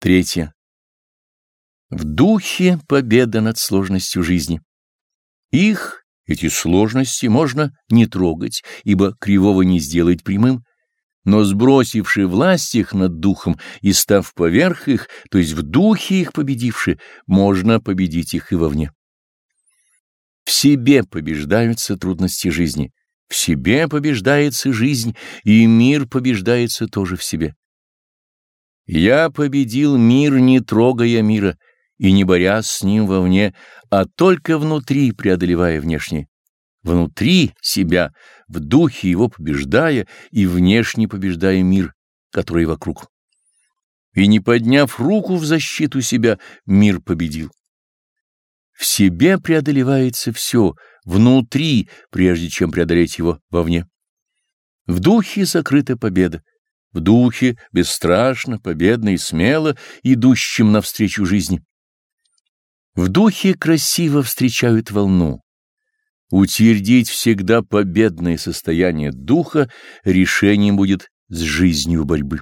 Третье. В духе победа над сложностью жизни. Их, эти сложности, можно не трогать, ибо кривого не сделать прямым, но сбросивши власть их над духом и став поверх их, то есть в духе их победивши, можно победить их и вовне. В себе побеждаются трудности жизни, в себе побеждается жизнь, и мир побеждается тоже в себе. Я победил мир, не трогая мира, и не борясь с ним вовне, а только внутри преодолевая внешнее. Внутри себя, в духе его побеждая и внешне побеждая мир, который вокруг. И не подняв руку в защиту себя, мир победил. В себе преодолевается все, внутри, прежде чем преодолеть его вовне. В духе закрыта победа в духе, бесстрашно, победно и смело, идущим навстречу жизни. В духе красиво встречают волну. Утвердить всегда победное состояние духа решением будет с жизнью борьбы.